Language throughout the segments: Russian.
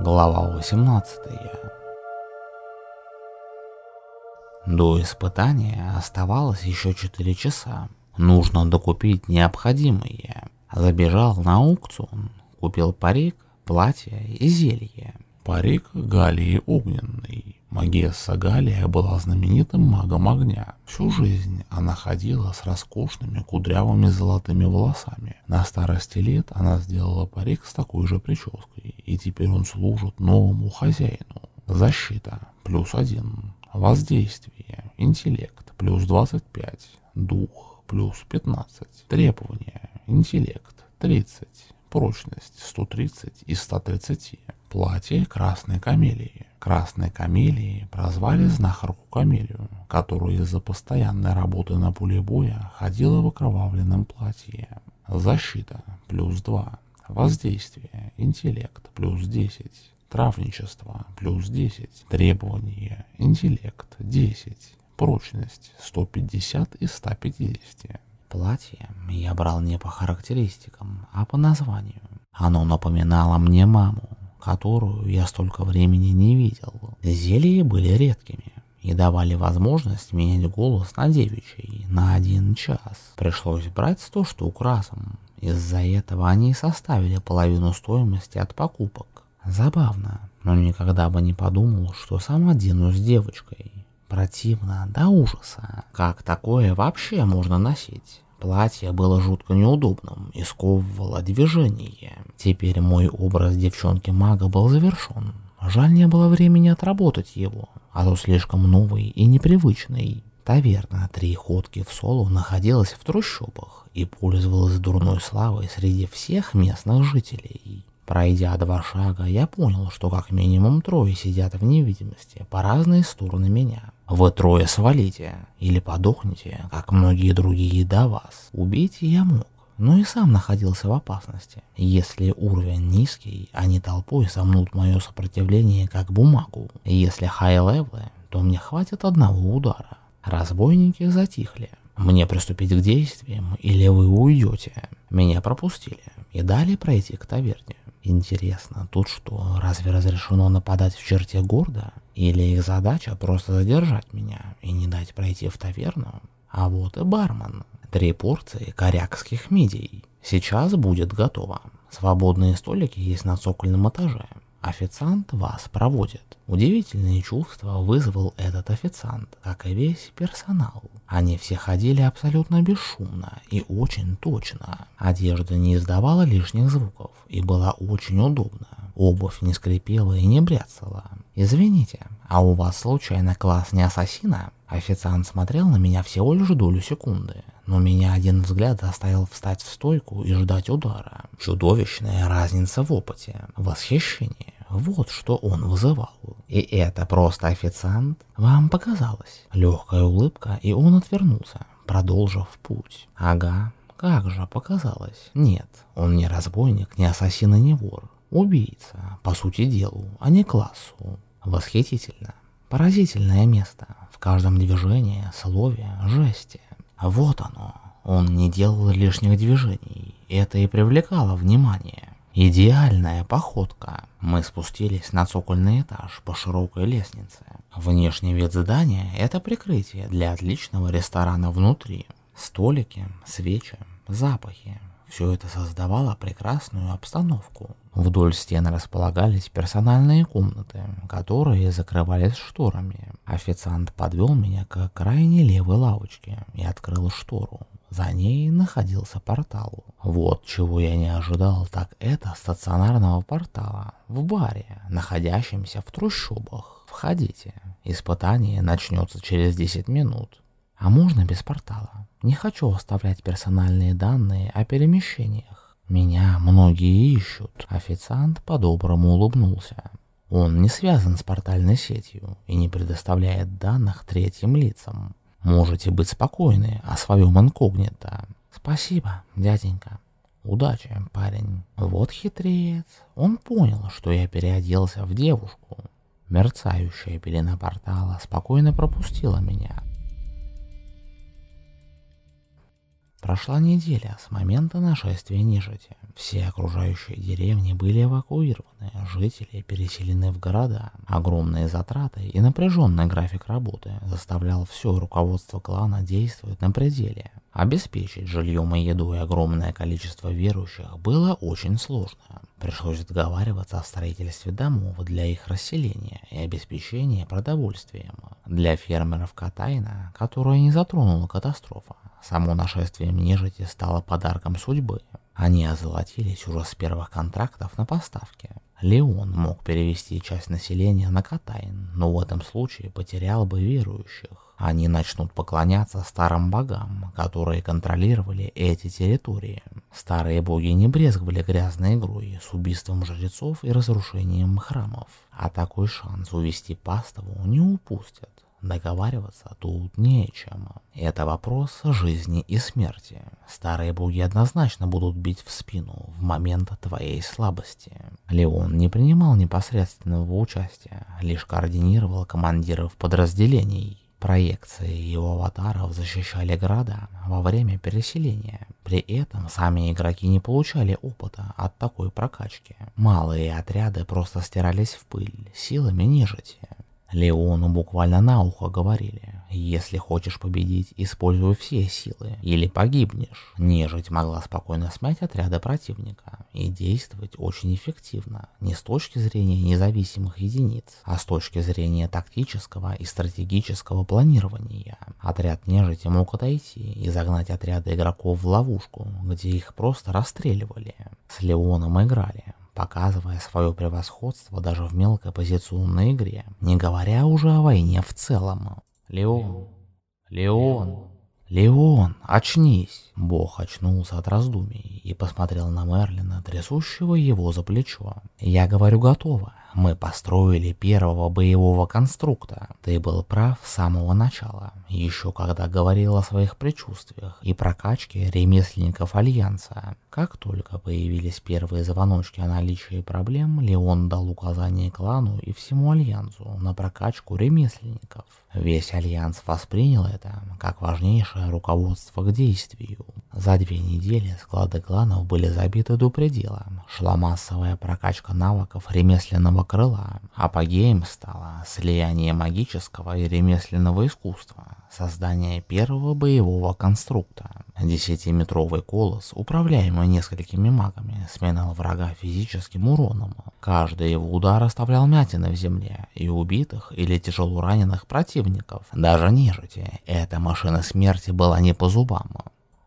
Глава 18 До испытания оставалось еще 4 часа. Нужно докупить необходимое. Забежал на аукцион, купил парик, платье и зелье. Парик Галии Огненный. Магесса Галия была знаменитым магом огня. Всю жизнь она ходила с роскошными кудрявыми золотыми волосами. На старости лет она сделала парик с такой же прической, и теперь он служит новому хозяину. Защита плюс один. Воздействие, интеллект плюс 25, дух плюс 15, требования, интеллект 30, прочность 130 из 130, платье красной камелии. Красной камелии прозвали знахарку камелию, которая из-за постоянной работы на поле боя ходила в окровавленном платье. Защита плюс 2, воздействие, интеллект плюс 10, травничество плюс 10, требования, интеллект 10, прочность 150 из 150. Платье я брал не по характеристикам, а по названию. Оно напоминало мне маму, которую я столько времени не видел. Зелья были редкими и давали возможность менять голос на девичий на один час. Пришлось брать сто штук разом. Из-за этого они составили половину стоимости от покупок. Забавно, но никогда бы не подумал, что сам оденусь девочкой. Противно до ужаса. Как такое вообще можно носить? Платье было жутко неудобным и сковывало движение. Теперь мой образ девчонки-мага был завершен. Жаль, не было времени отработать его, а то слишком новый и непривычный. Таверна «Три ходки в соло» находилась в трущобах и пользовалась дурной славой среди всех местных жителей. Пройдя два шага, я понял, что как минимум трое сидят в невидимости по разные стороны меня. Вы трое свалите или подохнете, как многие другие до вас. Убить я мог, но и сам находился в опасности. Если уровень низкий, они толпой сомнут мое сопротивление как бумагу. Если хай-левлы, то мне хватит одного удара. Разбойники затихли. Мне приступить к действиям или вы уйдете? Меня пропустили и дали пройти к таверне. Интересно, тут что, разве разрешено нападать в черте города? Или их задача просто задержать меня и не дать пройти в таверну? А вот и бармен. Три порции корякских мидий. Сейчас будет готово. Свободные столики есть на цокольном этаже. Официант вас проводит. Удивительные чувства вызвал этот официант, как и весь персонал. Они все ходили абсолютно бесшумно и очень точно. Одежда не издавала лишних звуков и была очень удобна. Обувь не скрипела и не бряцала. «Извините, а у вас случайно класс не ассасина?» Официант смотрел на меня всего лишь долю секунды, но меня один взгляд заставил встать в стойку и ждать удара. Чудовищная разница в опыте, восхищение. Вот что он вызывал. И это просто официант? Вам показалось. Легкая улыбка, и он отвернулся, продолжив путь. Ага, как же показалось. Нет, он не разбойник, не ассасин и не вор. Убийца, по сути делу, а не классу. Восхитительно. Поразительное место. В каждом движении, слове, жесте. Вот оно. Он не делал лишних движений. Это и привлекало внимание. Идеальная походка. Мы спустились на цокольный этаж по широкой лестнице. Внешний вид здания – это прикрытие для отличного ресторана внутри. Столики, свечи, запахи, все это создавало прекрасную обстановку. Вдоль стен располагались персональные комнаты, которые закрывались шторами. Официант подвел меня к крайне левой лавочке и открыл штору. За ней находился портал. Вот чего я не ожидал, так это стационарного портала в баре, находящемся в трущобах. Входите. Испытание начнется через 10 минут. А можно без портала? Не хочу оставлять персональные данные о перемещениях. Меня многие ищут. Официант по-доброму улыбнулся. Он не связан с портальной сетью и не предоставляет данных третьим лицам. Можете быть спокойны о своем инкогнито. Спасибо, дяденька. Удачи, парень. Вот хитрец. Он понял, что я переоделся в девушку. Мерцающая пелена портала спокойно пропустила меня. Прошла неделя с момента нашествия нежити. Все окружающие деревни были эвакуированы, жители переселены в города. Огромные затраты и напряженный график работы заставлял все руководство клана действовать на пределе. Обеспечить жильем и едой огромное количество верующих было очень сложно. Пришлось договариваться о строительстве домов для их расселения и обеспечения продовольствием. Для фермеров Катайна, которая не затронула катастрофа, само нашествие нежити стало подарком судьбы. Они озолотились уже с первых контрактов на поставки. Леон мог перевести часть населения на Катайн, но в этом случае потерял бы верующих. Они начнут поклоняться старым богам, которые контролировали эти территории. Старые боги не брезговали грязной игрой с убийством жрецов и разрушением храмов, а такой шанс увести паству не упустят. Договариваться тут не о чем. Это вопрос жизни и смерти. Старые боги однозначно будут бить в спину в момент твоей слабости. Леон не принимал непосредственного участия, лишь координировал командиров подразделений. Проекции его аватаров защищали города во время переселения. При этом сами игроки не получали опыта от такой прокачки. Малые отряды просто стирались в пыль силами нежити. Леону буквально на ухо говорили, если хочешь победить, используй все силы, или погибнешь. Нежить могла спокойно смять отряды противника и действовать очень эффективно, не с точки зрения независимых единиц, а с точки зрения тактического и стратегического планирования. Отряд нежити мог отойти и загнать отряды игроков в ловушку, где их просто расстреливали. С Леоном играли, показывая свое превосходство даже в мелкой позиционной игре, не говоря уже о войне в целом. Леон, Леон, Леон, очнись! Бог очнулся от раздумий и посмотрел на Мерлина, трясущего его за плечо. Я говорю готово. Мы построили первого боевого конструкта. Ты был прав с самого начала, еще когда говорил о своих предчувствиях и прокачке ремесленников Альянса. Как только появились первые звоночки о наличии проблем, Леон дал указание клану и всему Альянсу на прокачку ремесленников. Весь Альянс воспринял это как важнейшее руководство к действию. За две недели склады кланов были забиты до предела. Шла массовая прокачка навыков ремесленного крыла. Апогеем стало слияние магического и ремесленного искусства, создание первого боевого конструкта. Десятиметровый колос, управляемый несколькими магами, сминал врага физическим уроном. Каждый его удар оставлял мятины в земле и убитых или тяжело раненых противников. Даже нежити, эта машина смерти была не по зубам.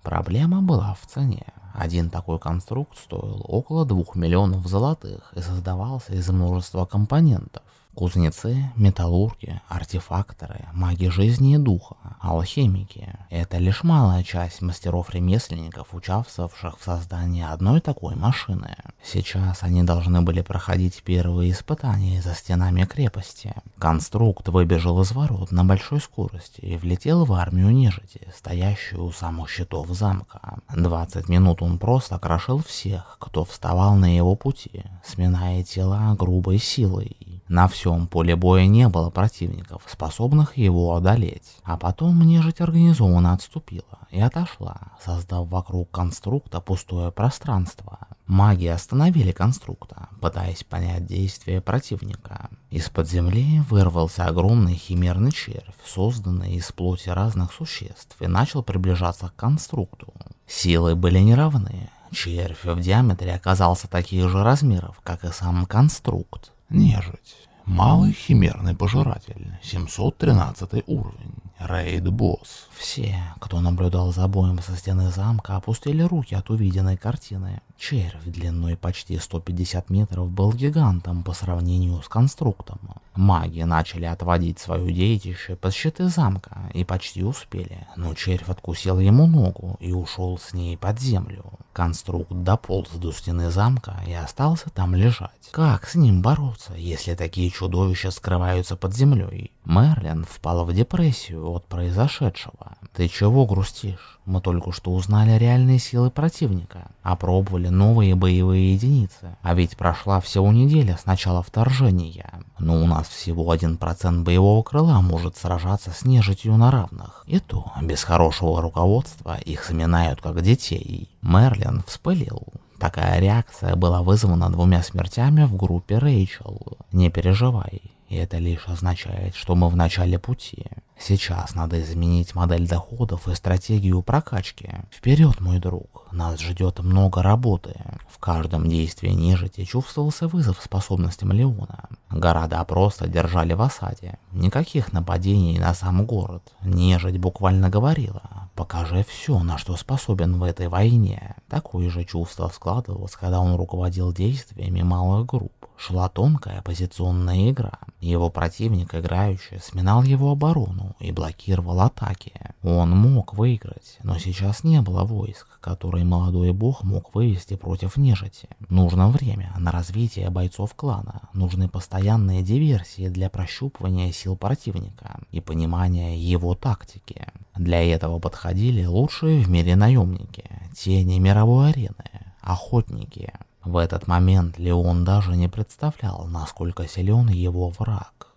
Проблема была в цене. Один такой конструкт стоил около 2 миллионов золотых и создавался из множества компонентов. Кузнецы, металлурги, артефакторы, маги жизни и духа, алхимики – это лишь малая часть мастеров-ремесленников, участвовавших в создании одной такой машины. Сейчас они должны были проходить первые испытания за стенами крепости. Конструкт выбежал из ворот на большой скорости и влетел в армию нежити, стоящую у самых щитов замка. 20 минут он просто крошил всех, кто вставал на его пути, сминая тела грубой силой. На всем поле боя не было противников, способных его одолеть. А потом нежить организованно отступила и отошла, создав вокруг конструкта пустое пространство. Маги остановили конструкта, пытаясь понять действия противника. Из-под земли вырвался огромный химерный червь, созданный из плоти разных существ, и начал приближаться к конструкту. Силы были неравны. Червь в диаметре оказался таких же размеров, как и сам конструкт. Нежить. Малый химерный пожиратель. 713 уровень. Рейд-босс. Все, кто наблюдал за боем со стены замка, опустили руки от увиденной картины. Червь длиной почти 150 метров был гигантом по сравнению с конструктом. Маги начали отводить свое детище под щиты замка и почти успели, но червь откусил ему ногу и ушел с ней под землю. Конструкт дополз до стены замка и остался там лежать. Как с ним бороться, если такие чудовища скрываются под землей? Мерлин впал в депрессию от произошедшего. Ты чего грустишь? Мы только что узнали реальные силы противника, опробовали новые боевые единицы, а ведь прошла всего неделя с начала вторжения. Но у нас всего 1% боевого крыла может сражаться с нежитью на равных. И то, без хорошего руководства, их сминают как детей. Мерлин вспылил. Такая реакция была вызвана двумя смертями в группе Рэйчел. Не переживай, это лишь означает, что мы в начале пути. Сейчас надо изменить модель доходов и стратегию прокачки. Вперед, мой друг, нас ждет много работы. В каждом действии нежити чувствовался вызов способностям Леона. Города просто держали в осаде. Никаких нападений на сам город. Нежить буквально говорила, покажи все, на что способен в этой войне. Такое же чувство складывалось, когда он руководил действиями малых групп шла тонкая позиционная игра. Его противник, играющий, сминал его оборону и блокировал атаки. Он мог выиграть, но сейчас не было войск, которые молодой бог мог вывести против нежити. Нужно время на развитие бойцов клана, нужны постоянные диверсии для прощупывания сил противника и понимания его тактики. Для этого подходили лучшие в мире наемники, тени мировой арены, охотники. В этот момент Леон даже не представлял, насколько силен его враг.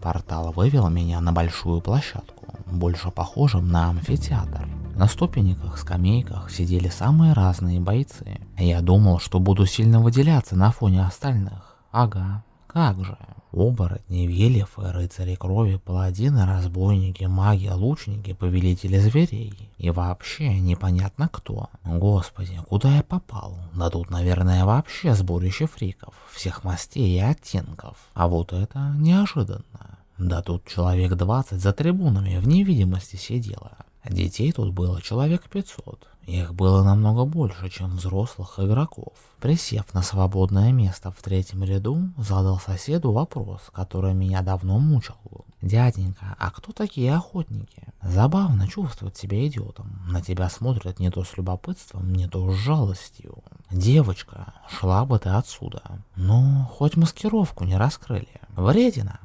Портал вывел меня на большую площадку, больше похожим на амфитеатр. На ступеньках, скамейках сидели самые разные бойцы. Я думал, что буду сильно выделяться на фоне остальных. Ага, как же. Оборотни, велифы, рыцари крови, паладины, разбойники, маги, лучники, повелители зверей. И вообще непонятно кто. Господи, куда я попал? Да тут, наверное, вообще сборище фриков, всех мастей и оттенков. А вот это неожиданно. Да тут человек 20 за трибунами в невидимости сидело. Детей тут было человек 500. Их было намного больше, чем взрослых игроков. Присев на свободное место в третьем ряду, задал соседу вопрос, который меня давно мучил. «Дяденька, а кто такие охотники?» Забавно чувствовать себя идиотом. На тебя смотрят не то с любопытством, не то с жалостью. «Девочка, шла бы ты отсюда. Ну, хоть маскировку не раскрыли. Вредина!»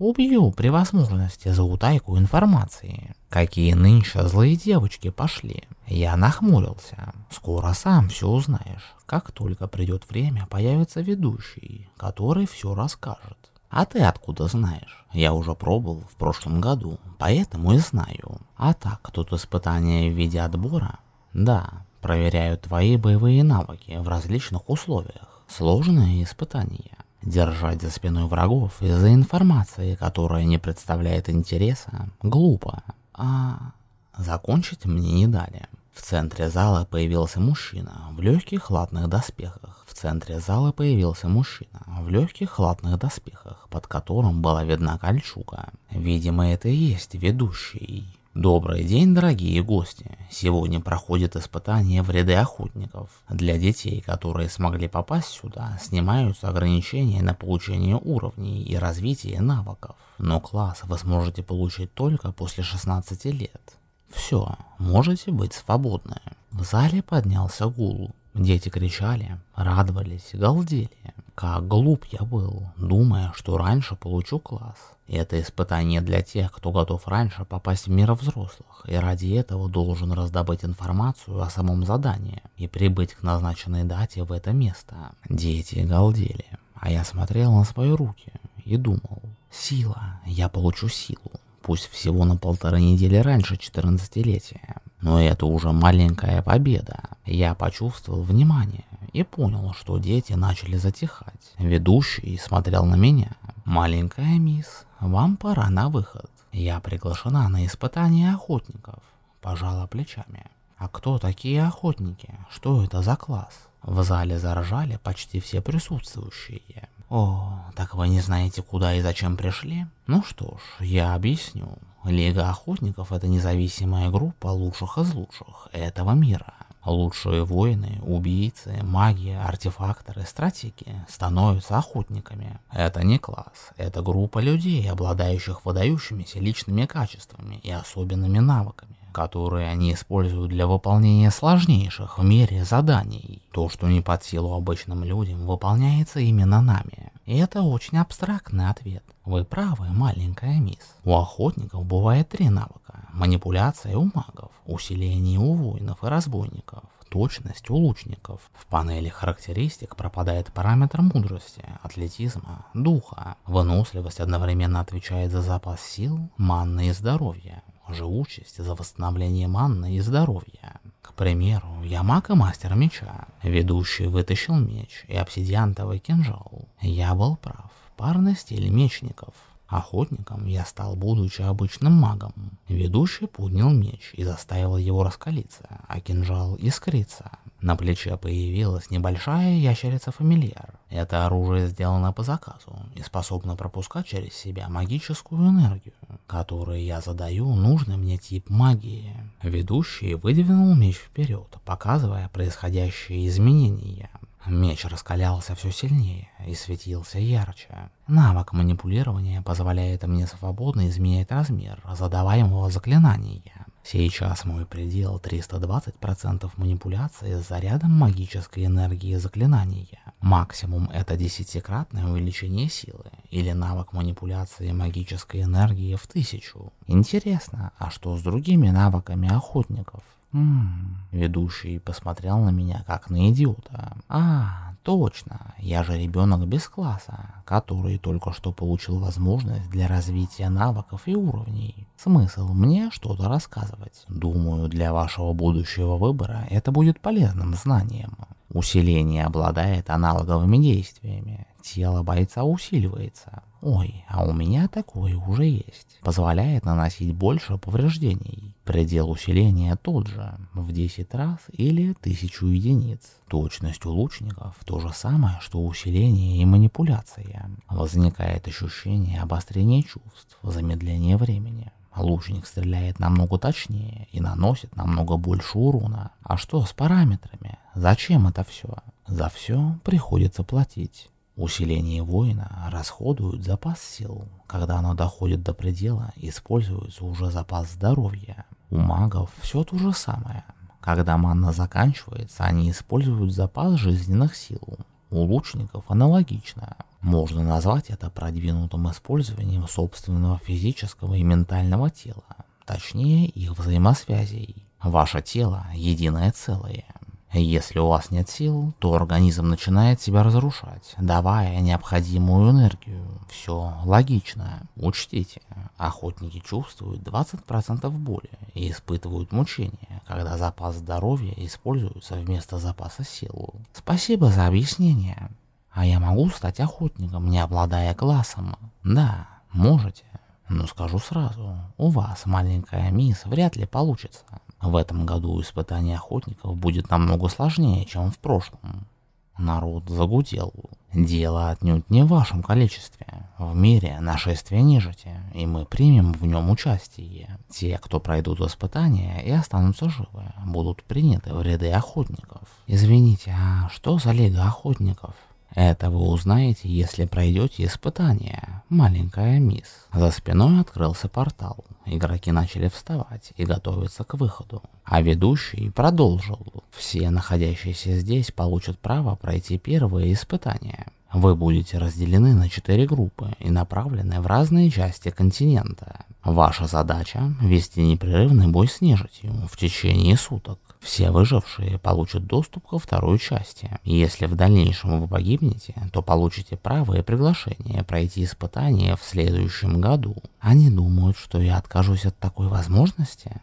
Убью при возможности за утайку информации. Какие нынче злые девочки пошли. Я нахмурился. Скоро сам все узнаешь. Как только придет время, появится ведущий, который все расскажет. А ты откуда знаешь? Я уже пробовал в прошлом году, поэтому и знаю. А так, тут испытания в виде отбора? Да, проверяю твои боевые навыки в различных условиях. Сложные испытания. Держать за спиной врагов из-за информации, которая не представляет интереса, глупо. А закончить мне не дали. В центре зала появился мужчина в легких латных доспехах. В центре зала появился мужчина в легких латных доспехах, под которым была видна кольчуга. Видимо, это и есть ведущий. Добрый день, дорогие гости! Сегодня проходит испытание в ряды охотников. Для детей, которые смогли попасть сюда, снимаются ограничения на получение уровней и развитие навыков. Но класс вы сможете получить только после 16 лет. Все, можете быть свободны. В зале поднялся гул. Дети кричали, радовались, галдели. Как глуп я был, думая, что раньше получу класс. Это испытание для тех, кто готов раньше попасть в мир взрослых, и ради этого должен раздобыть информацию о самом задании и прибыть к назначенной дате в это место. Дети галдели, а я смотрел на свои руки и думал, сила, я получу силу, пусть всего на полторы недели раньше 14-летия. Но это уже маленькая победа. Я почувствовал внимание и понял, что дети начали затихать. Ведущий смотрел на меня. «Маленькая мисс, вам пора на выход. Я приглашена на испытание охотников». Пожала плечами. «А кто такие охотники? Что это за класс?» В зале заржали почти все присутствующие. «О, так вы не знаете, куда и зачем пришли? Ну что ж, я объясню. Лига охотников — это независимая группа лучших из лучших этого мира. Лучшие воины, убийцы, маги, артефакторы, стратеги становятся охотниками. Это не класс, это группа людей, обладающих выдающимися личными качествами и особенными навыками которые они используют для выполнения сложнейших в мире заданий. То, что не под силу обычным людям, выполняется именно нами. Это очень абстрактный ответ. Вы правы, маленькая мисс. У охотников бывает три навыка. Манипуляция у магов, усиление у воинов и разбойников, точность у лучников. В панели характеристик пропадает параметр мудрости, атлетизма, духа. Выносливость одновременно отвечает за запас сил, манны и здоровья. Живучесть за восстановление манны и здоровья. К примеру, я маг и мастер меча. Ведущий вытащил меч и обсидиантовый кинжал. Я был прав. Парный стиль мечников. Охотником я стал, будучи обычным магом. Ведущий поднял меч и заставил его раскалиться, а кинжал искриться. На плече появилась небольшая ящерица-фамильяр. Это оружие сделано по заказу и способно пропускать через себя магическую энергию, которую я задаю нужный мне тип магии. Ведущий выдвинул меч вперед, показывая происходящие изменения. Меч раскалялся все сильнее и светился ярче. Навык манипулирования позволяет мне свободно изменять размер задаваемого заклинания. Сейчас мой предел 320% манипуляции с зарядом магической энергии заклинания. Максимум это десятикратное увеличение силы или навык манипуляции магической энергии в тысячу. Интересно, а что с другими навыками охотников? Ведущий посмотрел на меня как на идиота. А, точно, я же ребенок без класса, который только что получил возможность для развития навыков и уровней. Смысл мне что-то рассказывать. Думаю, для вашего будущего выбора это будет полезным знанием. Усиление обладает аналоговыми действиями. Тело бойца усиливается. Ой, а у меня такое уже есть. Позволяет наносить больше повреждений. Предел усиления тот же, в 10 раз или 1000 единиц. Точность у лучников то же самое, что усиление и манипуляция. Возникает ощущение обострения чувств, замедления времени. Лучник стреляет намного точнее и наносит намного больше урона. А что с параметрами? Зачем это все? За все приходится платить. Усиление воина расходует запас сил. Когда оно доходит до предела, используется уже запас здоровья. У магов все то же самое. Когда манна заканчивается, они используют запас жизненных сил. У лучников аналогично. Можно назвать это продвинутым использованием собственного физического и ментального тела, точнее их взаимосвязей. Ваше тело – единое целое. Если у вас нет сил, то организм начинает себя разрушать, давая необходимую энергию. Все логично. Учтите, охотники чувствуют 20% боли и испытывают мучения, когда запас здоровья используется вместо запаса сил. Спасибо за объяснение. А я могу стать охотником, не обладая классом? Да, можете. Но скажу сразу, у вас, маленькая мисс, вряд ли получится. В этом году испытание охотников будет намного сложнее, чем в прошлом. Народ загудел. Дело отнюдь не в вашем количестве. В мире нашествие нежити, и мы примем в нем участие. Те, кто пройдут испытания и останутся живы, будут приняты в ряды охотников. Извините, а что за лига охотников? Это вы узнаете, если пройдете испытание, маленькая мисс. За спиной открылся портал. Игроки начали вставать и готовиться к выходу. А ведущий продолжил. Все находящиеся здесь получат право пройти первые испытания. Вы будете разделены на четыре группы и направлены в разные части континента. Ваша задача – вести непрерывный бой с нежитью в течение суток. Все выжившие получат доступ ко второй части. Если в дальнейшем вы погибнете, то получите право и приглашение пройти испытание в следующем году. Они думают, что я откажусь от такой возможности?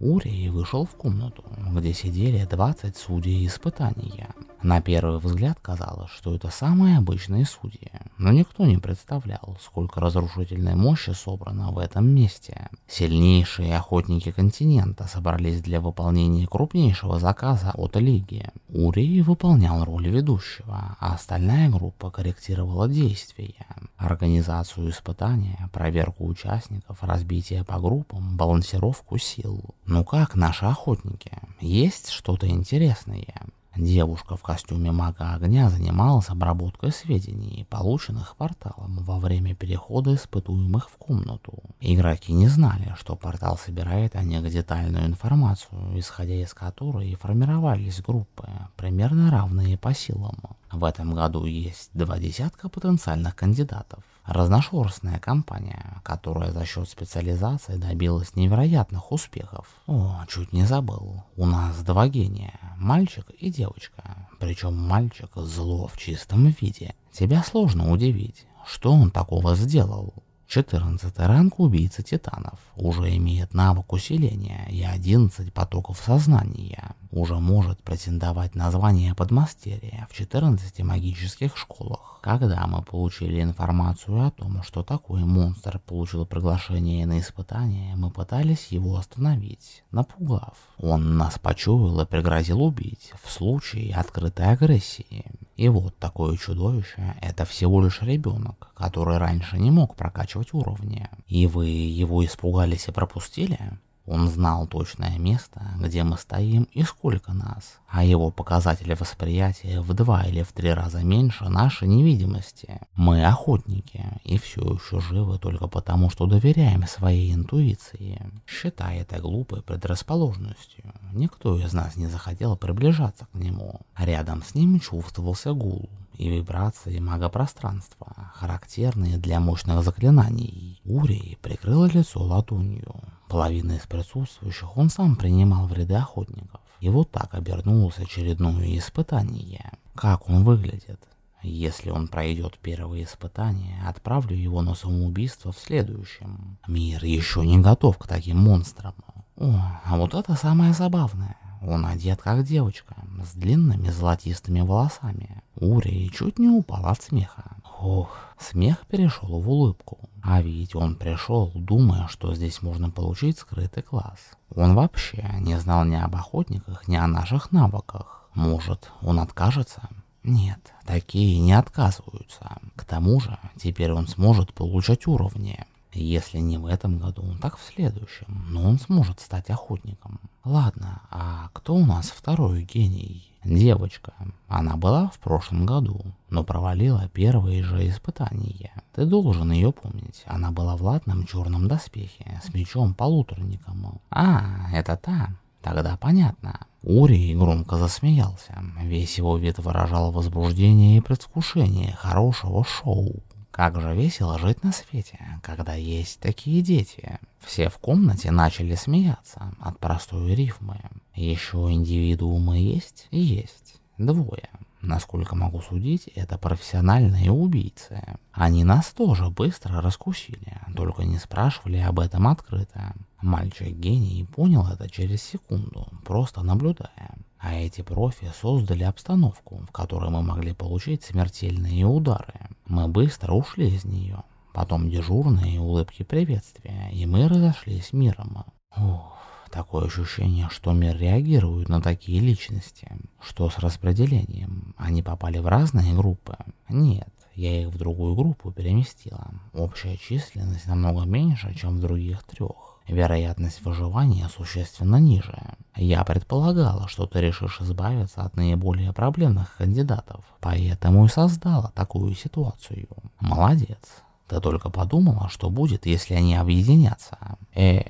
Урий вышел в комнату, где сидели 20 судей испытания. На первый взгляд казалось, что это самые обычные судьи, но никто не представлял, сколько разрушительной мощи собрано в этом месте. Сильнейшие охотники континента собрались для выполнения крупнейшего заказа от Лиги. Урий выполнял роль ведущего, а остальная группа корректировала действия, организацию испытания, проверку участников, разбитие по группам, балансировку сил. Ну как наши охотники? Есть что-то интересное? Девушка в костюме мага огня занималась обработкой сведений, полученных порталом во время перехода испытуемых в комнату. Игроки не знали, что портал собирает о них детальную информацию, исходя из которой формировались группы, примерно равные по силам. В этом году есть два десятка потенциальных кандидатов. Разношерстная компания, которая за счет специализации добилась невероятных успехов. О, чуть не забыл. У нас два гения, мальчик и девочка. Причем мальчик зло в чистом виде. Тебя сложно удивить. Что он такого сделал? 14 ранг убийцы титанов уже имеет навык усиления и 11 потоков сознания. Уже может претендовать на звание подмастерья в 14 магических школах. Когда мы получили информацию о том, что такой монстр получил приглашение на испытание, мы пытались его остановить, напугав. Он нас почуял и пригрозил убить в случае открытой агрессии. И вот такое чудовище — это всего лишь ребенок, который раньше не мог прокачивать уровни. И вы его испугались и пропустили? Он знал точное место, где мы стоим и сколько нас, а его показатели восприятия в два или в три раза меньше нашей невидимости. Мы охотники и все еще живы только потому, что доверяем своей интуиции. Считая это глупой предрасположенностью, никто из нас не захотел приближаться к нему. Рядом с ним чувствовался гул, и вибрации магопространства, характерные для мощных заклинаний. Урий прикрыла лицо ладонью. Половина из присутствующих он сам принимал в ряды охотников. И вот так обернулось очередное испытание. Как он выглядит? Если он пройдет первое испытание, отправлю его на самоубийство в следующем. Мир еще не готов к таким монстрам. О, а вот это самое забавное. Он одет как девочка, с длинными золотистыми волосами. Ури чуть не упал от смеха. Ох, смех перешел в улыбку. А ведь он пришел, думая, что здесь можно получить скрытый класс. Он вообще не знал ни об охотниках, ни о наших навыках. Может, он откажется? Нет, такие не отказываются. К тому же, теперь он сможет получать уровни. Если не в этом году, так в следующем. Но он сможет стать охотником. Ладно, а кто у нас второй гений? Девочка. Она была в прошлом году, но провалила первые же испытания. Ты должен ее помнить. Она была в латном черном доспехе с мечом-полуторником. А, это та. Тогда понятно. Ури громко засмеялся. Весь его вид выражал возбуждение и предвкушение хорошего шоу. Как же весело жить на свете, когда есть такие дети. Все в комнате начали смеяться от простой рифмы. Еще индивидуумы есть? Есть. Двое. Насколько могу судить, это профессиональные убийцы. Они нас тоже быстро раскусили, только не спрашивали об этом открыто. Мальчик-гений понял это через секунду, просто наблюдая. А эти профи создали обстановку, в которой мы могли получить смертельные удары. Мы быстро ушли из нее. Потом дежурные улыбки приветствия, и мы разошлись миром. Ух, такое ощущение, что мир реагирует на такие личности. Что с распределением? Они попали в разные группы? Нет, я их в другую группу переместила. Общая численность намного меньше, чем в других трех вероятность выживания существенно ниже. Я предполагала, что ты решишь избавиться от наиболее проблемных кандидатов, поэтому и создала такую ситуацию. Молодец. Ты только подумала, что будет, если они объединятся. Э,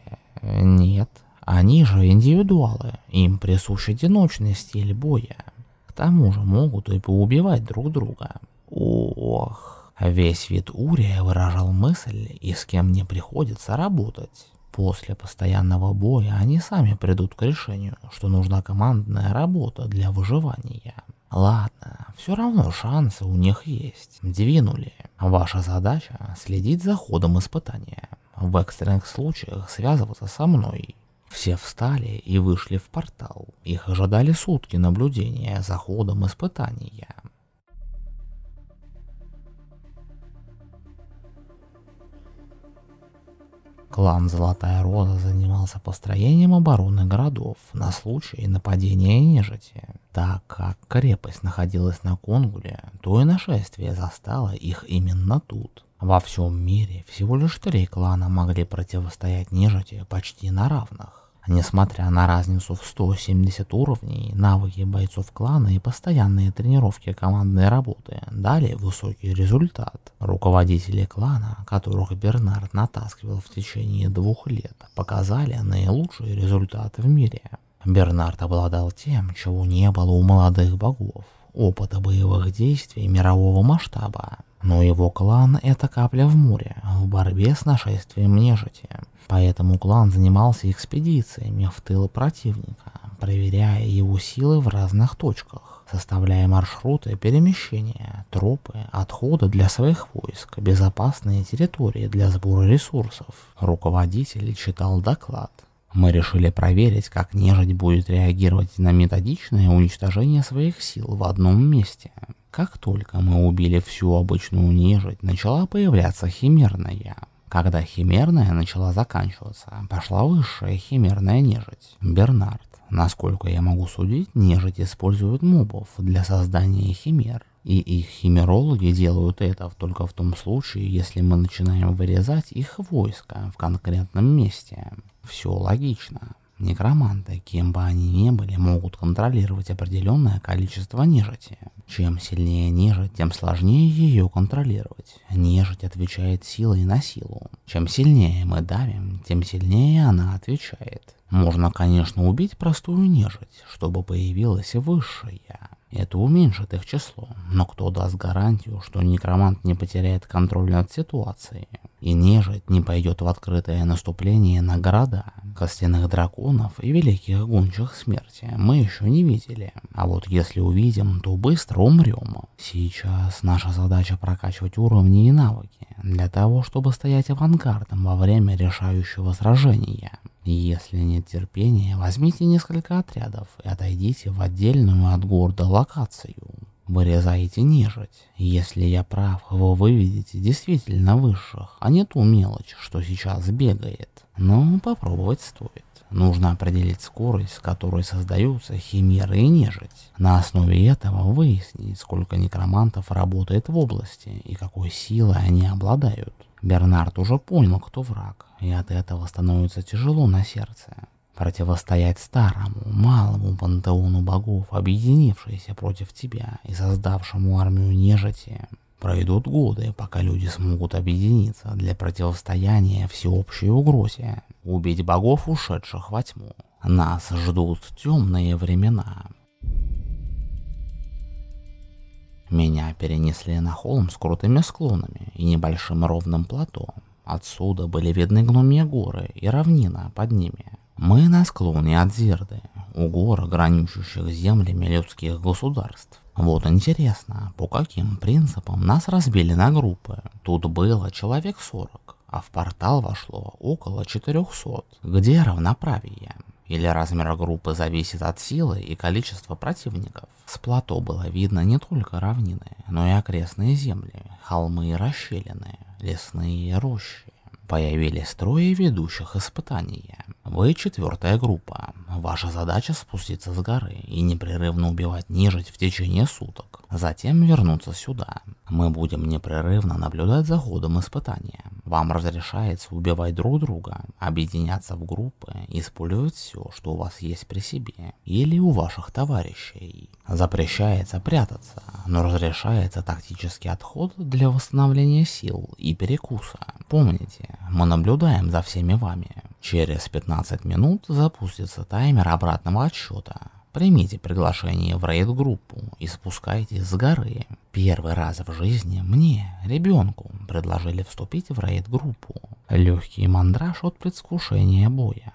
нет. Они же индивидуалы, им присущ одиночный стиль боя. К тому же могут и поубивать друг друга. Ох, весь вид Урия выражал мысль, и с кем мне приходится работать. После постоянного боя они сами придут к решению, что нужна командная работа для выживания. Ладно, все равно шансы у них есть. Двинули. Ваша задача следить за ходом испытания. В экстренных случаях связываться со мной. Все встали и вышли в портал. Их ожидали сутки наблюдения за ходом испытания. Клан Золотая Роза занимался построением обороны городов на случай нападения нежити. Так как крепость находилась на Конгуле, то и нашествие застало их именно тут. Во всем мире всего лишь три клана могли противостоять нежити почти на равных. Несмотря на разницу в 170 уровней, навыки бойцов клана и постоянные тренировки командной работы дали высокий результат. Руководители клана, которых Бернард натаскивал в течение двух лет, показали наилучшие результаты в мире. Бернард обладал тем, чего не было у молодых богов – опыта боевых действий мирового масштаба. Но его клан – это капля в море в борьбе с нашествием нежити. Поэтому клан занимался экспедициями в тыл противника, проверяя его силы в разных точках, составляя маршруты перемещения, тропы, отхода для своих войск, безопасные территории для сбора ресурсов. Руководитель читал доклад. Мы решили проверить, как нежить будет реагировать на методичное уничтожение своих сил в одном месте. Как только мы убили всю обычную нежить, начала появляться химерная. Когда химерная начала заканчиваться, пошла высшая химерная нежить. Бернард. Насколько я могу судить, нежить используют мобов для создания химер. И их химерологи делают это только в том случае, если мы начинаем вырезать их войска в конкретном месте. Все логично. Некроманты, кем бы они ни были, могут контролировать определенное количество нежити. Чем сильнее нежить, тем сложнее ее контролировать. Нежить отвечает силой на силу. Чем сильнее мы давим, тем сильнее она отвечает. Можно, конечно, убить простую нежить, чтобы появилась высшая. Это уменьшит их число, но кто даст гарантию, что некромант не потеряет контроль над ситуацией? И нежить не пойдет в открытое наступление на города, костяных драконов и великих гончих смерти мы еще не видели. А вот если увидим, то быстро умрем. Сейчас наша задача прокачивать уровни и навыки, для того, чтобы стоять авангардом во время решающего сражения. Если нет терпения, возьмите несколько отрядов и отойдите в отдельную от города локацию. Вырезаете нежить. Если я прав, вы выведете действительно высших, а не ту мелочь, что сейчас бегает. Но попробовать стоит. Нужно определить скорость, с которой создаются химеры и нежить. На основе этого выяснить, сколько некромантов работает в области и какой силой они обладают. Бернард уже понял, кто враг, и от этого становится тяжело на сердце. Противостоять старому, малому пантеону богов, объединившейся против тебя и создавшему армию нежити. Пройдут годы, пока люди смогут объединиться для противостояния всеобщей угрозе. Убить богов, ушедших во тьму. Нас ждут темные времена. Меня перенесли на холм с крутыми склонами и небольшим ровным плато. Отсюда были видны гномьи горы и равнина под ними. Мы на склоне от Зерды, у гор, граничащих землями людских государств. Вот интересно, по каким принципам нас разбили на группы. Тут было человек 40, а в портал вошло около 400. Где равноправие? Или размер группы зависит от силы и количества противников. С плато было видно не только равнины, но и окрестные земли, холмы и расщелины, лесные рощи. Появились трое ведущих испытания. Вы четвертая группа. Ваша задача спуститься с горы и непрерывно убивать нежить в течение суток. Затем вернуться сюда. Мы будем непрерывно наблюдать за ходом испытания. Вам разрешается убивать друг друга, объединяться в группы, использовать все, что у вас есть при себе или у ваших товарищей. Запрещается прятаться, но разрешается тактический отход для восстановления сил и перекуса. Помните, мы наблюдаем за всеми вами. Через 15 минут запустится таймер обратного отсчета. Примите приглашение в рейд-группу и спускайтесь с горы. Первый раз в жизни мне, ребенку, предложили вступить в рейд-группу. Легкий мандраж от предвкушения боя.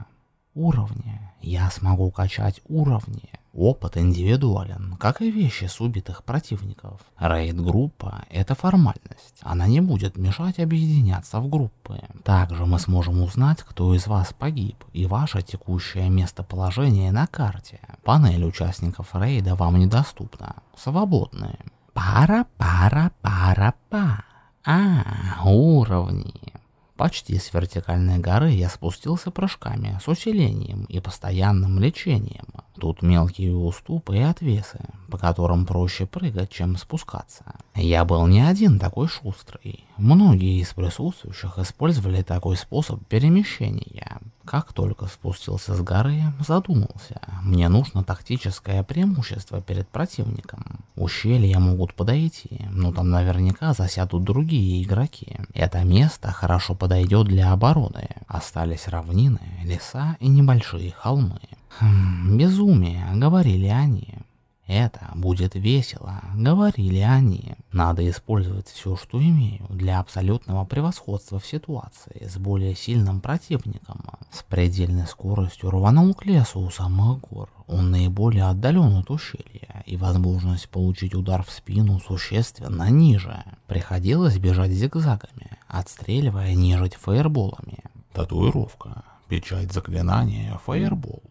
Уровни. Я смогу качать уровни. Опыт индивидуален, как и вещи с убитых противников. Рейд-группа – это формальность, она не будет мешать объединяться в группы. Также мы сможем узнать, кто из вас погиб и ваше текущее местоположение на карте. Панель участников рейда вам недоступна. Свободны. Пара-пара-пара-па. А, уровни. Почти с вертикальной горы я спустился прыжками, с усилением и постоянным лечением. Тут мелкие уступы и отвесы, по которым проще прыгать, чем спускаться. Я был не один такой шустрый. Многие из присутствующих использовали такой способ перемещения. Как только спустился с горы, задумался, мне нужно тактическое преимущество перед противником. Ущелья могут подойти, но там наверняка засядут другие игроки. Это место хорошо подойдет для обороны. Остались равнины, леса и небольшие холмы. Хм, безумие, говорили они. Это будет весело, говорили они. Надо использовать все, что имею, для абсолютного превосходства в ситуации с более сильным противником. С предельной скоростью рванул к лесу у самых гор. Он наиболее отдален от ущелья, и возможность получить удар в спину существенно ниже. Приходилось бежать зигзагами, отстреливая нежить фаерболами. Татуировка. Печать заклинания фаербол.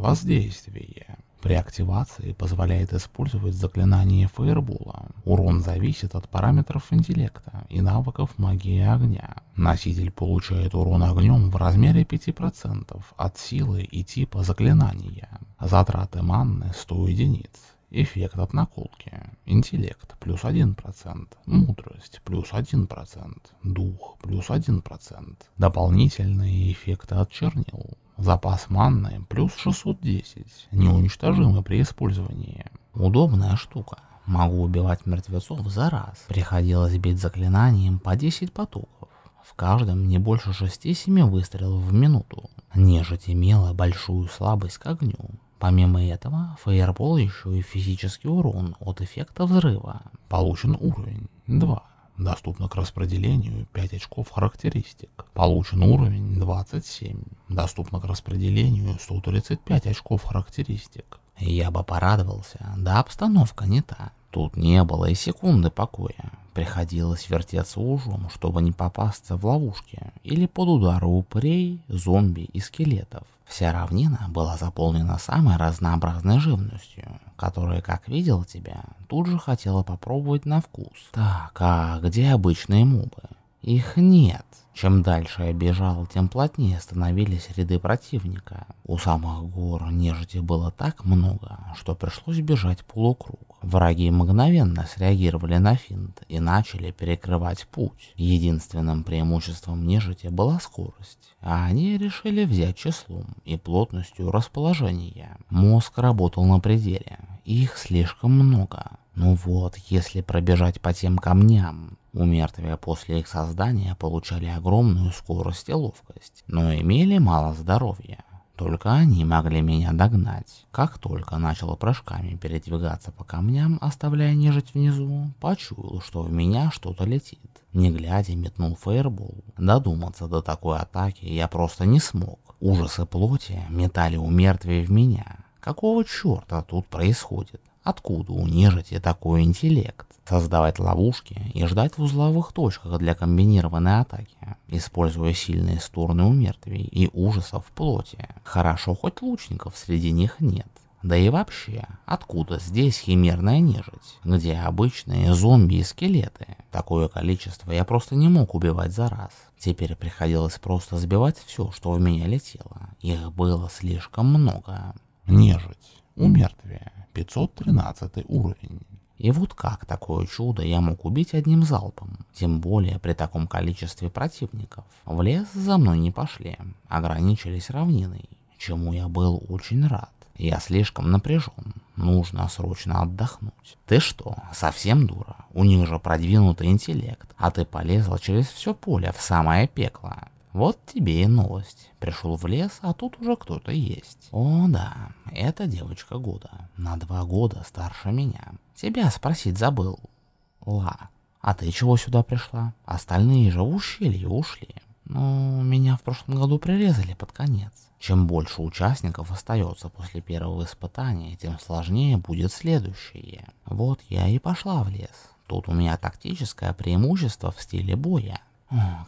Воздействие. При активации позволяет использовать заклинание фаербола. Урон зависит от параметров интеллекта и навыков магии огня. Носитель получает урон огнем в размере 5% от силы и типа заклинания. Затраты манны 100 единиц. Эффект от наколки. Интеллект плюс 1%. Мудрость плюс 1%. Дух плюс 1%. Дополнительные эффекты от чернил. Запас манны плюс 610, неуничтожимый при использовании. Удобная штука. Могу убивать мертвецов за раз. Приходилось бить заклинанием по 10 потоков. В каждом не больше 6-7 выстрелов в минуту. Нежить имела большую слабость к огню. Помимо этого, фаербол еще и физический урон от эффекта взрыва. Получен уровень 2. Доступно к распределению 5 очков характеристик. Получен уровень 27. Доступно к распределению 135 очков характеристик. Я бы порадовался, да обстановка не та. Тут не было и секунды покоя. Приходилось вертеться ужом, чтобы не попасться в ловушки или под удары упырей, зомби и скелетов. Вся равнина была заполнена самой разнообразной живностью, которая, как видел тебя, тут же хотела попробовать на вкус. Так, а где обычные мобы? Их нет. Чем дальше я бежал, тем плотнее становились ряды противника. У самых гор нежити было так много, что пришлось бежать полукруг. Враги мгновенно среагировали на финт и начали перекрывать путь. Единственным преимуществом нежити была скорость, а они решили взять числом и плотностью расположения. Мозг работал на пределе, их слишком много. Ну вот, если пробежать по тем камням, у после их создания получали огромную скорость и ловкость, но имели мало здоровья. Только они могли меня догнать. Как только начал прыжками передвигаться по камням, оставляя нежить внизу, почуял, что в меня что-то летит. Не глядя, метнул фейербол. Додуматься до такой атаки я просто не смог. Ужасы плоти метали у в меня. Какого черта тут происходит? Откуда у нежити такой интеллект? Создавать ловушки и ждать в узловых точках для комбинированной атаки, используя сильные стороны у мертвей и ужасов в плоти. Хорошо, хоть лучников среди них нет. Да и вообще, откуда здесь химерная нежить, где обычные зомби и скелеты? Такое количество я просто не мог убивать за раз. Теперь приходилось просто сбивать все, что в меня летело. Их было слишком много. Нежить. У мертвия. 513 уровень. И вот как такое чудо я мог убить одним залпом, тем более при таком количестве противников. В лес за мной не пошли, ограничились равниной, чему я был очень рад. Я слишком напряжен, нужно срочно отдохнуть. Ты что, совсем дура? У них же продвинутый интеллект, а ты полезла через все поле в самое пекло. Вот тебе и новость. Пришел в лес, а тут уже кто-то есть. О да, это девочка года. На два года старше меня. Тебя спросить забыл. Ла, а ты чего сюда пришла? Остальные же в ущелье ушли. Ну, меня в прошлом году прирезали под конец. Чем больше участников остается после первого испытания, тем сложнее будет следующее. Вот я и пошла в лес. Тут у меня тактическое преимущество в стиле боя.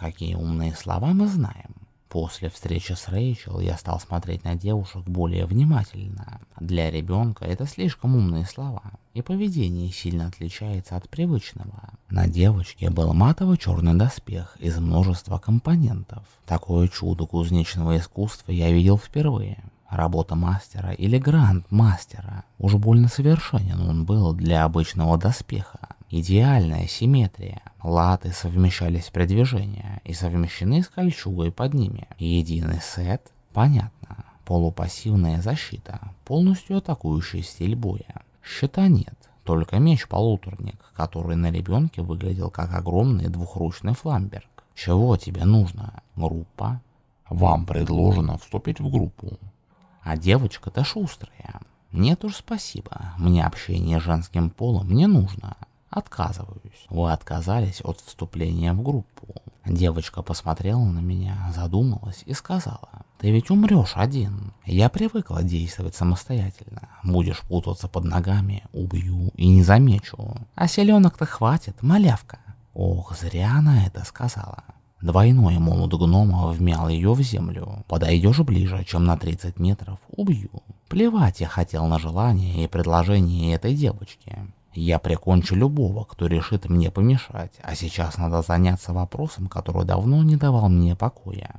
Какие умные слова мы знаем. После встречи с Рэйчел я стал смотреть на девушек более внимательно. Для ребенка это слишком умные слова, и поведение сильно отличается от привычного. На девочке был матовый черный доспех из множества компонентов. Такое чудо кузнечного искусства я видел впервые. Работа мастера или гранд-мастера. Уж больно совершенен он был для обычного доспеха. Идеальная симметрия. Латы совмещались при движении и совмещены с кольчугой под ними. Единый сет? Понятно. Полупассивная защита, полностью атакующий стиль боя. Щита нет, только меч-полуторник, который на ребенке выглядел как огромный двухручный фламберг. Чего тебе нужно? Группа? Вам предложено вступить в группу. А девочка-то шустрая. Нет уж спасибо, мне общение с женским полом не нужно. Отказываюсь. Вы отказались от вступления в группу. Девочка посмотрела на меня, задумалась и сказала, «Ты ведь умрешь один. Я привыкла действовать самостоятельно. Будешь путаться под ногами, убью и не замечу. А селенок-то хватит, малявка». Ох, зря она это сказала. Двойной молот гнома вмял ее в землю. Подойдешь ближе, чем на 30 метров, убью. Плевать я хотел на желание и предложение этой девочки. Я прикончу любого, кто решит мне помешать, а сейчас надо заняться вопросом, который давно не давал мне покоя.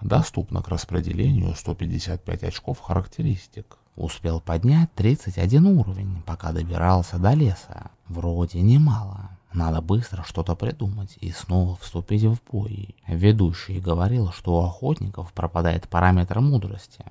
Доступно к распределению 155 очков характеристик. Успел поднять 31 уровень, пока добирался до леса. Вроде немало. Надо быстро что-то придумать и снова вступить в бой. Ведущий говорил, что у охотников пропадает параметр мудрости.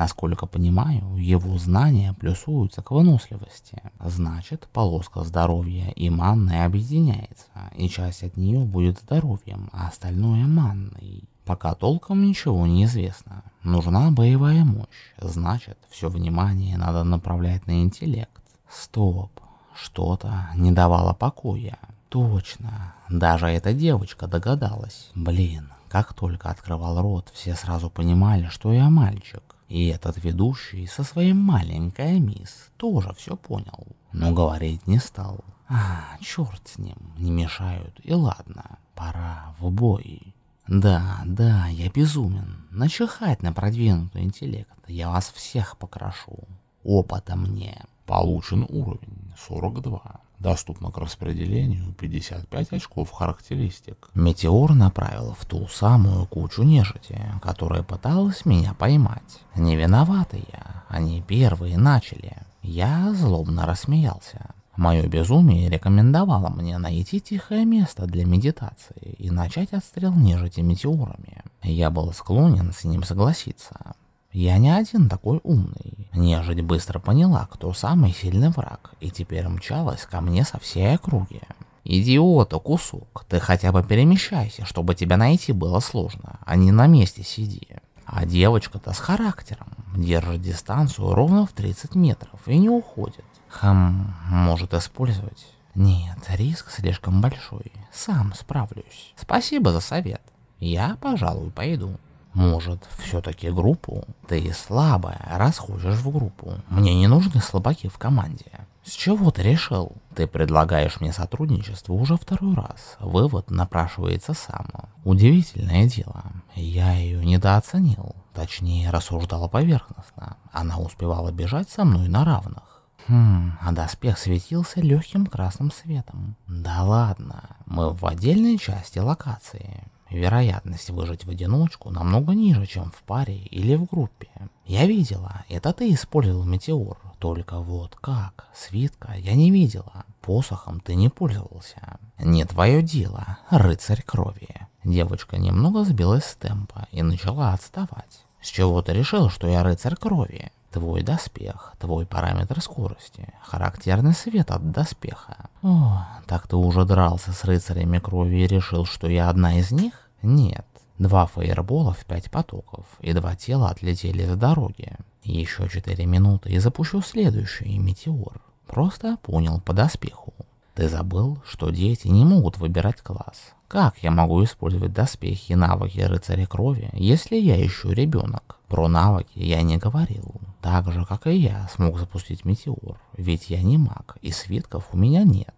Насколько понимаю, его знания плюсуются к выносливости. Значит, полоска здоровья и манной объединяется, и часть от нее будет здоровьем, а остальное манной. Пока толком ничего не известно. Нужна боевая мощь, значит, все внимание надо направлять на интеллект. Стоп, что-то не давало покоя. Точно, даже эта девочка догадалась. Блин, как только открывал рот, все сразу понимали, что я мальчик. И этот ведущий со своей маленькой мисс тоже все понял, но говорить не стал. А, черт с ним, не мешают, и ладно, пора в бой. Да, да, я безумен, начихать на продвинутый интеллект, я вас всех покрошу. Опыта мне. Получен уровень 42. Доступно к распределению 55 очков характеристик. Метеор направил в ту самую кучу нежити, которая пыталась меня поймать. Не виноваты я, они первые начали. Я злобно рассмеялся. Мое безумие рекомендовало мне найти тихое место для медитации и начать отстрел нежити метеорами. Я был склонен с ним согласиться. Я не один такой умный. Нежить быстро поняла, кто самый сильный враг, и теперь мчалась ко мне со всей округи. Идиота, кусок, ты хотя бы перемещайся, чтобы тебя найти было сложно, а не на месте сиди. А девочка-то с характером, держит дистанцию ровно в 30 метров и не уходит. Хм, может использовать? Нет, риск слишком большой, сам справлюсь. Спасибо за совет. Я, пожалуй, пойду. Может, все-таки группу? Ты слабая, раз ходишь в группу. Мне не нужны слабаки в команде. С чего ты решил? Ты предлагаешь мне сотрудничество уже второй раз. Вывод напрашивается сам. Удивительное дело. Я ее недооценил. Точнее, рассуждала поверхностно. Она успевала бежать со мной на равных. Хм, а доспех светился легким красным светом. Да ладно, мы в отдельной части локации. Вероятность выжить в одиночку намного ниже, чем в паре или в группе. Я видела, это ты использовал метеор, только вот как, свитка я не видела, посохом ты не пользовался. Не твое дело, рыцарь крови. Девочка немного сбилась с темпа и начала отставать. С чего ты решил, что я рыцарь крови? Твой доспех, твой параметр скорости, характерный свет от доспеха. О, так ты уже дрался с рыцарями крови и решил, что я одна из них? Нет. Два фаербола в пять потоков, и два тела отлетели с дороги. Еще четыре минуты и запущу следующий метеор. Просто понял по доспеху. Ты забыл, что дети не могут выбирать класс. Как я могу использовать доспехи и навыки рыцаря крови, если я еще ребенок? Про навыки я не говорил. Так же, как и я, смог запустить метеор, ведь я не маг, и свитков у меня нет.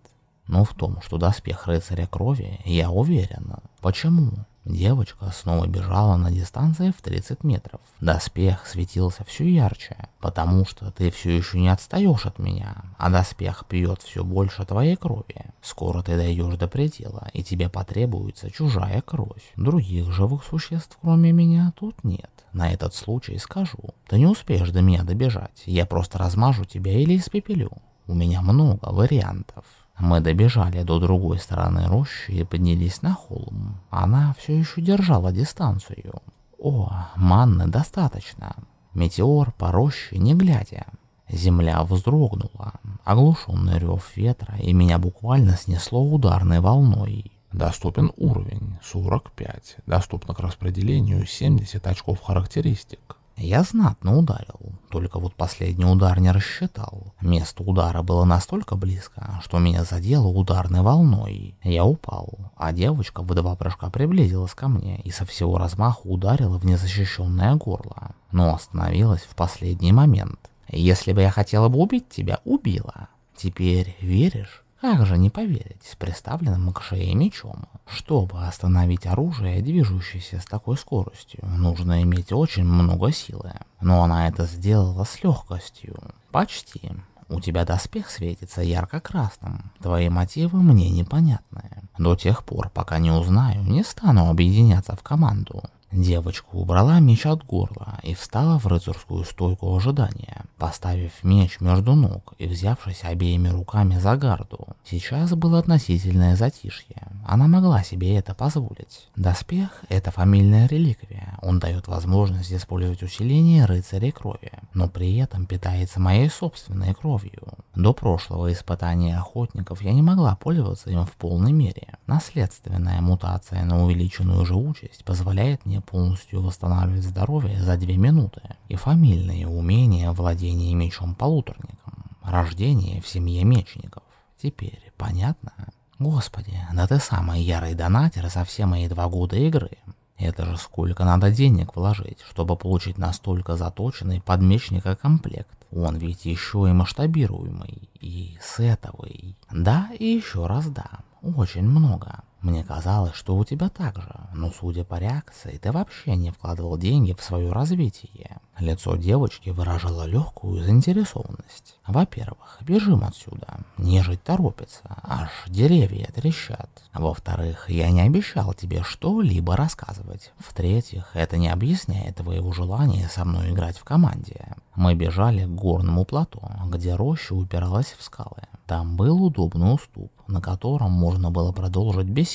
Но в том, что доспех рыцаря крови, я уверен. Почему? Девочка снова бежала на дистанции в 30 метров. Доспех светился все ярче, потому что ты все еще не отстаешь от меня, а доспех пьет все больше твоей крови. Скоро ты дойдешь до предела, и тебе потребуется чужая кровь. Других живых существ, кроме меня, тут нет. На этот случай скажу, ты не успеешь до меня добежать, я просто размажу тебя или испепелю. У меня много вариантов. Мы добежали до другой стороны рощи и поднялись на холм. Она все еще держала дистанцию. О, манны достаточно. Метеор по роще не глядя. Земля вздрогнула, оглушенный рев ветра, и меня буквально снесло ударной волной. Доступен уровень 45. Доступно к распределению 70 очков характеристик. Я знатно ударил, только вот последний удар не рассчитал. Место удара было настолько близко, что меня задело ударной волной. Я упал, а девочка в два прыжка приблизилась ко мне и со всего размаху ударила в незащищенное горло, но остановилась в последний момент. Если бы я хотела бы убить тебя, убила. Теперь веришь? Как же не поверить с приставленным к шее мечом? Чтобы остановить оружие, движущееся с такой скоростью, нужно иметь очень много силы. Но она это сделала с легкостью. Почти. У тебя доспех светится ярко-красным. Твои мотивы мне непонятны. До тех пор, пока не узнаю, не стану объединяться в команду. Девочка убрала меч от горла и встала в рыцарскую стойку ожидания, поставив меч между ног и взявшись обеими руками за гарду. Сейчас было относительное затишье, она могла себе это позволить. Доспех — это фамильная реликвия, он дает возможность использовать усиление рыцарей крови, но при этом питается моей собственной кровью. До прошлого испытания охотников я не могла пользоваться им в полной мере. Наследственная мутация на увеличенную живучесть позволяет мне полностью восстанавливать здоровье за 2 минуты, и фамильные умения владения мечом-полуторником, рождение в семье мечников. Теперь понятно? Господи, да ты самый ярый донатер за все мои два года игры. Это же сколько надо денег вложить, чтобы получить настолько заточенный под мечника комплект. Он ведь еще и масштабируемый, и сетовый. Да, и еще раз да, очень много. Мне казалось, что у тебя так же, но судя по реакции, ты вообще не вкладывал деньги в свое развитие. Лицо девочки выражало легкую заинтересованность. Во-первых, бежим отсюда. Нежить торопится, аж деревья трещат. Во-вторых, я не обещал тебе что-либо рассказывать. В-третьих, это не объясняет твоего желания со мной играть в команде. Мы бежали к горному плато, где роща упиралась в скалы. Там был удобный уступ, на котором можно было продолжить беседу.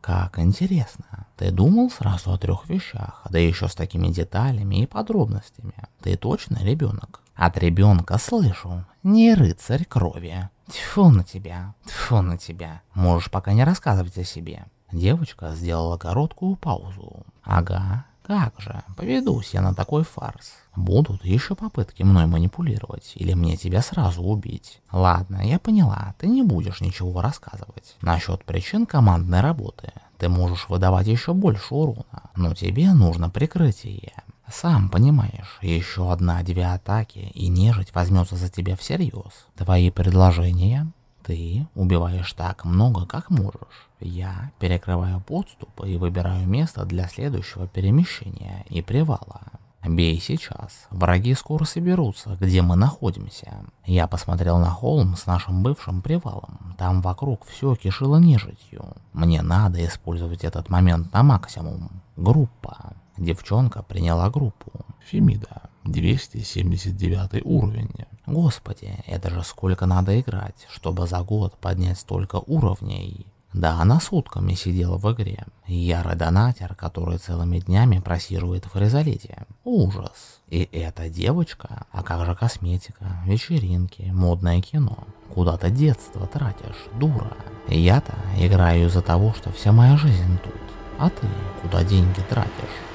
Как интересно. Ты думал сразу о трех вещах, да еще с такими деталями и подробностями. Ты точно ребенок? От ребенка слышу. Не рыцарь крови. Тьфу на тебя, тьфу на тебя. Можешь пока не рассказывать о себе. Девочка сделала короткую паузу. Ага, как же, поведусь я на такой фарс. Будут еще попытки мной манипулировать, или мне тебя сразу убить. Ладно, я поняла, ты не будешь ничего рассказывать. Насчет причин командной работы. Ты можешь выдавать еще больше урона, но тебе нужно прикрытие. Сам понимаешь, еще одна-две атаки, и нежить возьмется за тебя всерьез. Твои предложения? Ты убиваешь так много, как можешь. Я перекрываю подступы и выбираю место для следующего перемещения и привала. Бей сейчас. Враги скоро соберутся, где мы находимся. Я посмотрел на холм с нашим бывшим привалом. Там вокруг все кишило нежитью. Мне надо использовать этот момент на максимум. Группа. Девчонка приняла группу. Фемида. 279 уровень. Господи, это же сколько надо играть, чтобы за год поднять столько уровней. Да, она сутками сидела в игре. Ярый донатер, который целыми днями просиживает в хризолите. Ужас. И эта девочка? А как же косметика, вечеринки, модное кино? Куда то детство тратишь, дура? Я-то играю из-за того, что вся моя жизнь тут. А ты куда деньги тратишь?